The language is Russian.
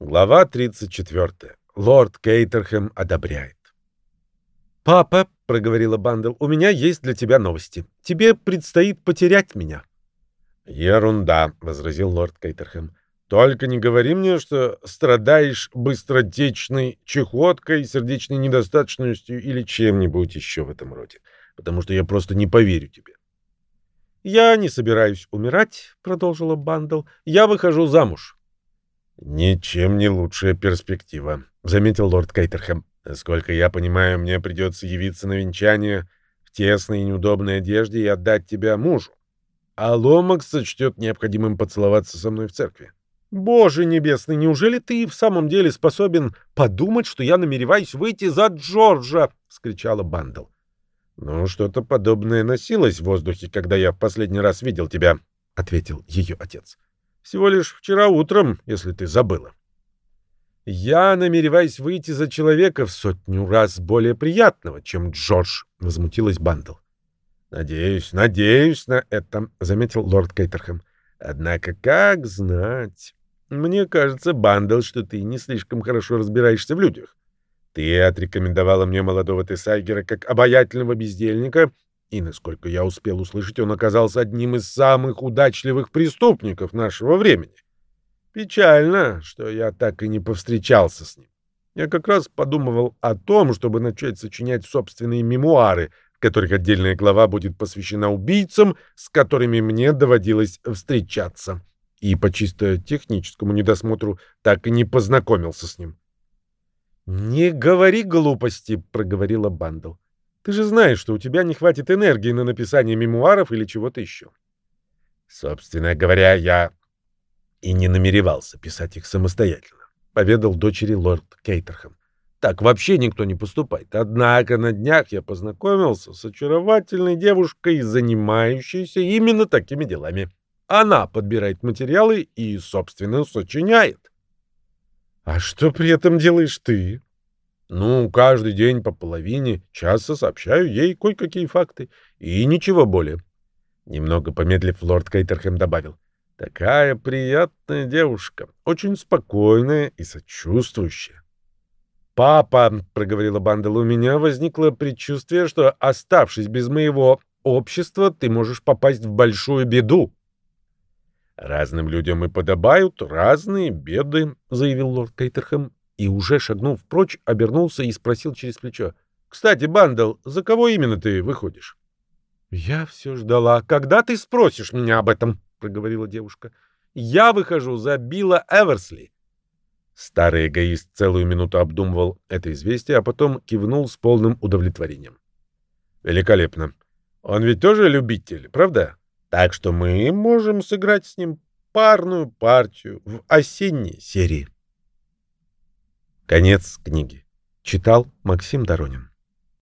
Глава 34. Лорд Кейтерхэм одобряет. «Папа», — проговорила Бандл, — «у меня есть для тебя новости. Тебе предстоит потерять меня». «Ерунда», — возразил лорд Кейтерхэм. «Только не говори мне, что страдаешь быстротечной чехоткой, сердечной недостаточностью или чем-нибудь еще в этом роде, потому что я просто не поверю тебе». «Я не собираюсь умирать», — продолжила Бандл. «Я выхожу замуж». «Ничем не лучшая перспектива», — заметил лорд Кейтерхэм. «Насколько я понимаю, мне придется явиться на венчание в тесной и неудобной одежде и отдать тебя мужу. А Ломакс сочтет необходимым поцеловаться со мной в церкви». «Боже небесный, неужели ты в самом деле способен подумать, что я намереваюсь выйти за Джорджа?» — скричала Бандл. «Ну, что-то подобное носилось в воздухе, когда я в последний раз видел тебя», — ответил ее отец. Всего лишь вчера утром, если ты забыла. Я намереваюсь выйти за человека в сотню раз более приятного, чем Джордж, — возмутилась Бандл. — Надеюсь, надеюсь на это, — заметил лорд Кейтерхэм. — Однако, как знать... Мне кажется, Бандл, что ты не слишком хорошо разбираешься в людях. Ты отрекомендовала мне молодого Тесайгера как обаятельного бездельника, и, насколько я успел услышать, он оказался одним из самых удачливых преступников нашего времени. Печально, что я так и не повстречался с ним. Я как раз подумывал о том, чтобы начать сочинять собственные мемуары, в которых отдельная глава будет посвящена убийцам, с которыми мне доводилось встречаться. И по чисто техническому недосмотру так и не познакомился с ним. «Не говори глупости», — проговорила Бандл. Ты же знаешь, что у тебя не хватит энергии на написание мемуаров или чего-то еще. Собственно говоря, я и не намеревался писать их самостоятельно, поведал дочери лорд Кейтерхэм. Так вообще никто не поступает. Однако на днях я познакомился с очаровательной девушкой, занимающейся именно такими делами. Она подбирает материалы и, собственно, сочиняет. — А что при этом делаешь ты? Ну, каждый день по половине часа сообщаю ей кое-какие факты. И ничего более. Немного помедлив, лорд Кейтерхэм добавил. Такая приятная девушка, очень спокойная и сочувствующая. «Папа», — проговорила Бандел, — «у меня возникло предчувствие, что, оставшись без моего общества, ты можешь попасть в большую беду». «Разным людям и подобают разные беды», — заявил лорд Кейтерхэм и, уже шагнув прочь, обернулся и спросил через плечо. — Кстати, Бандл, за кого именно ты выходишь? — Я все ждала. Когда ты спросишь меня об этом? — проговорила девушка. — Я выхожу за Билла Эверсли. Старый эгоист целую минуту обдумывал это известие, а потом кивнул с полным удовлетворением. — Великолепно. Он ведь тоже любитель, правда? Так что мы можем сыграть с ним парную партию в осенней серии. Конец книги. Читал Максим Доронин.